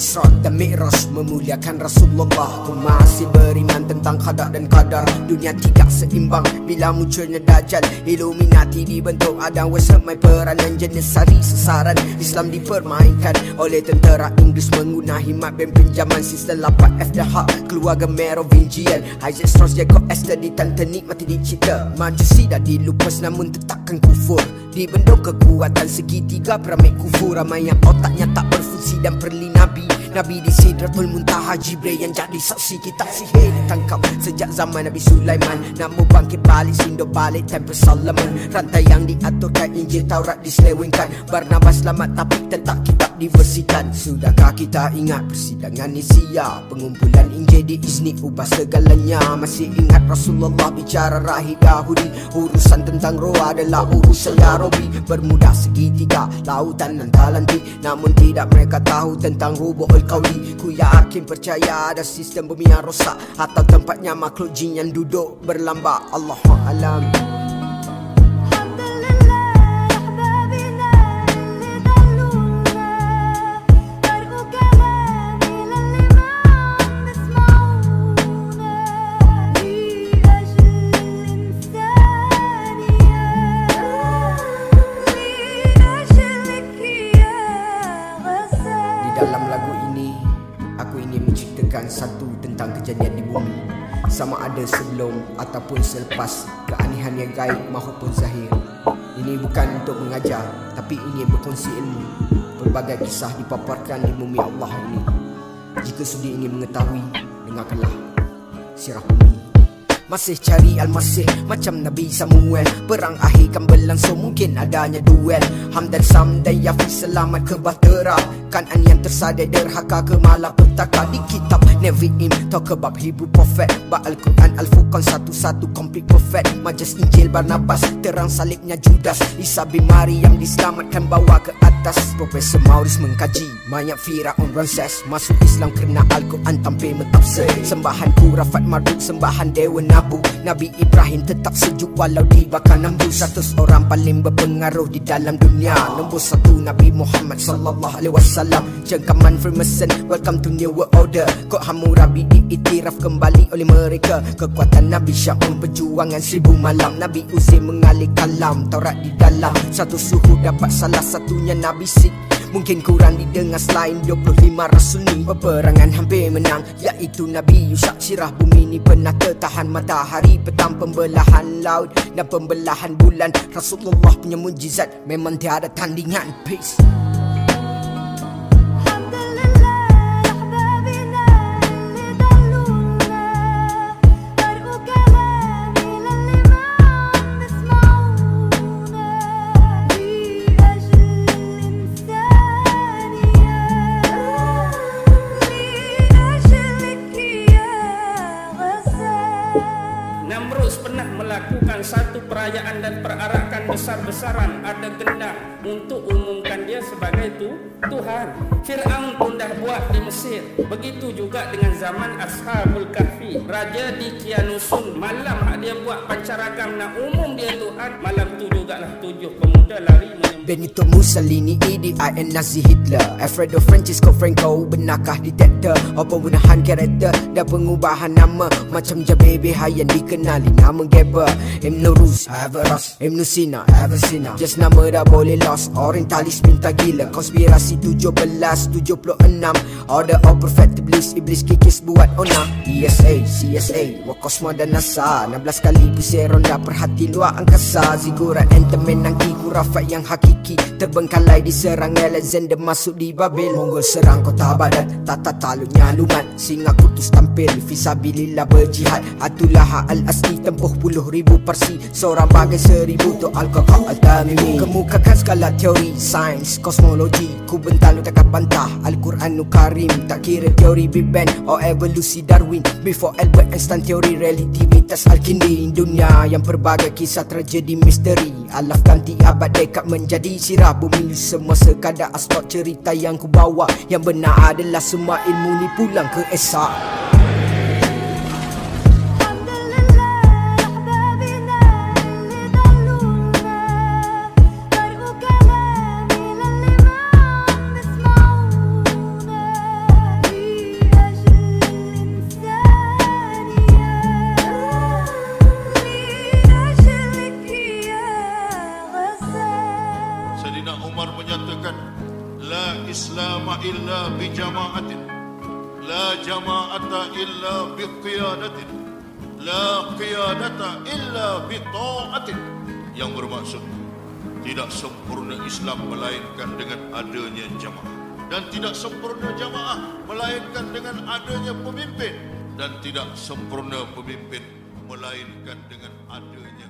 Isra dan Mi'raj memuliakan Rasulullah. Ku masih beriman tentang qadar dan qadar. Dunia tidak seimbang bila munculnya Dajjal. Illuminati dibentuk ada semai peranan jenis sari sasaran Islam dipermainkan oleh tentera Inggris Mengguna himat dan pinjaman sistem lapat FDH Keluarga Merovingian Isaac Strauss, Jacob Esther ditantani mati dicipta Majusi dah dilupas namun tetapkan kufur. Dibentuk kekuatan segitiga peramai kufur. Ramai yang otaknya tak berfungsi dan perli Nabi Nabi di Sidratul Muntaha Jibril yang jadi saksi kita. Sihir ditangkap Sejak zaman Nabi Sulaiman. Namun bangkit balik sindo balik Tempel Solomon. Rantai yang diaturkan Injil Taurat diselewengkan. Barnabas selamat tapi tetap kitab diversikan. Sudahkah kita ingat persidangan Nisia? Pengumpulan Injil diizni ubah segalanya. Masih ingat Rasulullah bicara rahib Yahudi. Urusan tentang roh adalah urusan Ya Rabbi Bermudah segitiga lautan dan talanti. Namun tidak mereka tahu tentang rubuh al-qawli Ku yakin percaya ada sistem bumi yang rosak. Atau tempatnya makhluk jin yang duduk berlambak. Allah Alam ada sebelum ataupun selepas Keanehan yang gaib maupun zahir. Ini bukan untuk mengajar Tapi ingin berkongsi ilmu. Pelbagai kisah dipaparkan di bumi Allah ini. Jika sudi ingin mengetahui Dengarkanlah Sirah bumi masih cari Al-Masih macam Nabi Samuel. Perang akhir kan berlangsung mungkin adanya duel. Ham dan Sam dan Yafi selamat ke Bahtera Kanan yang tersadai derhaka ke malapetaka. Di kitab Nevi'im talk about Hebrew prophet. Ba Al-Quran Al-Furqan satu-satu complete perfect. Majas Injil Barnabas terang salibnya Judas. Isa bin Maryam diselamatkan bawa ke atas. Profesor Maurice mengkaji mayat Firaun Ramses Masuk Islam kerana Al-Quran tampil mentafsir Sembahan Kurafat Marduk sembahan Dewa Nabu. Nabi Ibrahim tetap sejuk walau dibakar nambu. Seratus orang paling berpengaruh di dalam dunia. Nombor satu Nabi Muhammad sallallahu alaihi wasallam. Cengkaman Freemason welcome to new world order. Kod Hammurabi diiktiraf kembali oleh mereka. Kekuatan Nabi Syaun perjuangan seribu malam. Nabi Uzair mengalih kalam Taurat di dalam. Satu suhu dapat salah satunya Nabi Sik Mungkin kurang didengar selain 25 rasul ni. Peperangan hampir menang Iaitu Nabi Yusak Sirah bumi ni pernah tertahan Matahari petang pembelahan laut Dan pembelahan bulan. Rasulullah punya mujizat Memang tiada tandingan. Peace satu perayaan dan perarakan besar-besaran ada gendang untuk umumkan dia sebagai tu Tuhan. Fir'aun pun dah buat di Mesir. Begitu juga dengan zaman Ashabul Kahfi. Raja di Kianusun malam dia buat pancarakam nak umum dia Tuhan. Malam tu jugalah tujuh pemuda lari. Benito Mussolini, and Nazi Hitler Alfredo Francisco Franco Benarkah detektor Oh pembunuhan karakter Dan pengubahan nama Macam Jabe Hayan dikenali Nama Geber Ibn Rus Averroes Ibn Sina. Avicenna Just nama dah boleh lost. Orientalis minta gila. Konspirasi 1776 Order of Prophet Iblis Iblis kikis buat ona. ESA CSA Wakosmo dan NASA. 16 kali pusing ronda. Perhati luar angkasa. Zigurat Enterman Nangki Kurafat yang hakiki. Terbengkalai diserang Alexander masuk di Babil. Mongol serang kota Baghdad Tata talunya lumat Singa kutus tampil Fisabilillah berjihad. Atulah al-asli Tempuh puluh ribu parsi Seorang bagai seribu Tu Al-Qaqah Al-Tamimi. Kemukakan skala teori Sains kosmologi. Ku bental lu takkan bantah Al-Quran karim. Tak kira teori Big Bang Or evolusi Darwin. Before Albert Einstein teori relativitas Al-Kindi. Dunia yang berbagai kisah tragedi misteri. Alaf ganti dekat menjadi sirah Bumi semua sekadar astok cerita yang ku bawa Yang benar adalah semua ilmu ni pulang ke esak Jama'atin. La jama'ata illa bi qiyadatin. La qiyadata illa bi ta'atin. Yang bermaksud Tidak sempurna Islam melainkan dengan adanya jamaah. Dan tidak sempurna jamaah melainkan dengan adanya pemimpin. Dan tidak sempurna pemimpin melainkan dengan adanya